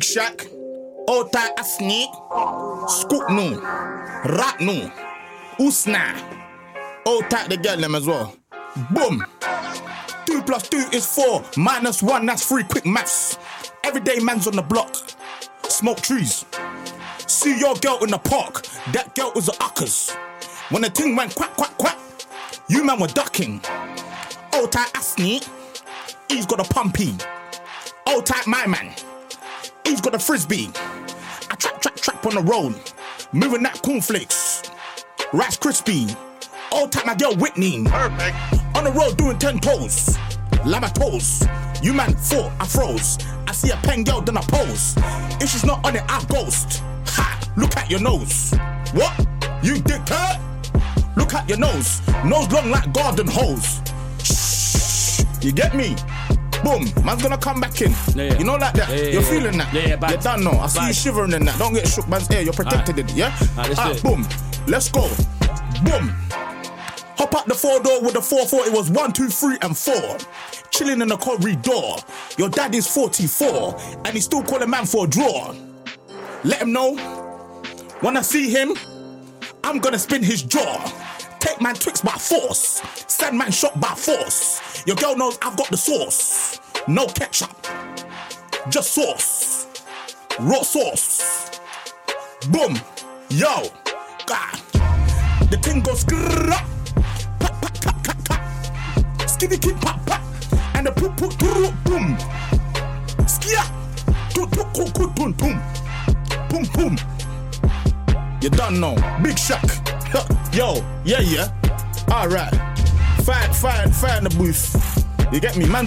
Shaq, Tight Asni, Scoop No, Rat No, Usna, Tight the girl them as well. Boom. Two plus two is four, minus one, that's three. Quick maths. Everyday man's on the block. Smoke trees. See your girl in the park. That girl was a uckers. When the thing went quack, quack, quack, you man were ducking. Old tight Asni, he's got a pumpy. Old tight my man, he's got a frisbee. I trap, trap, trap on the road, moving that cornflakes. Rice crispy. All tight my girl Whitney. Perfect. On the road doing 10 toes. Lama toes. You man four, I froze. I see a pen girl, then I pose. If she's not on it, I ghost. Ha! Look at your nose. What? You dickhead? Look at your nose. Nose long like garden hose. Shh. You get me? Boom. Man's gonna come back in. Yeah, yeah. You know like that? Yeah, You're feeling that? Yeah, yeah, bad. You done know. I see you shivering in that. Don't get shook, man's ear. You're protected in it, yeah? Alright, let's do it. boom. Let's go. Boom. Hop out the four door with the four 4 It was one, two, three, and four. Chilling in the corridor. Your dad is 44, and he's still calling man for a draw. Let him know. When I see him, I'm gonna spin his jaw. Take man Twix by force. Send man shot by force. Your girl knows I've got the sauce. No ketchup. Just sauce. Raw sauce. Boom. Yo. God. The thing goes grrrr. Pop, kid. And the boom. Boom. Boom, boom. You. Big Yo, yeah, yeah. Alright. Fire, fire, fire in the booth. You get me? Man's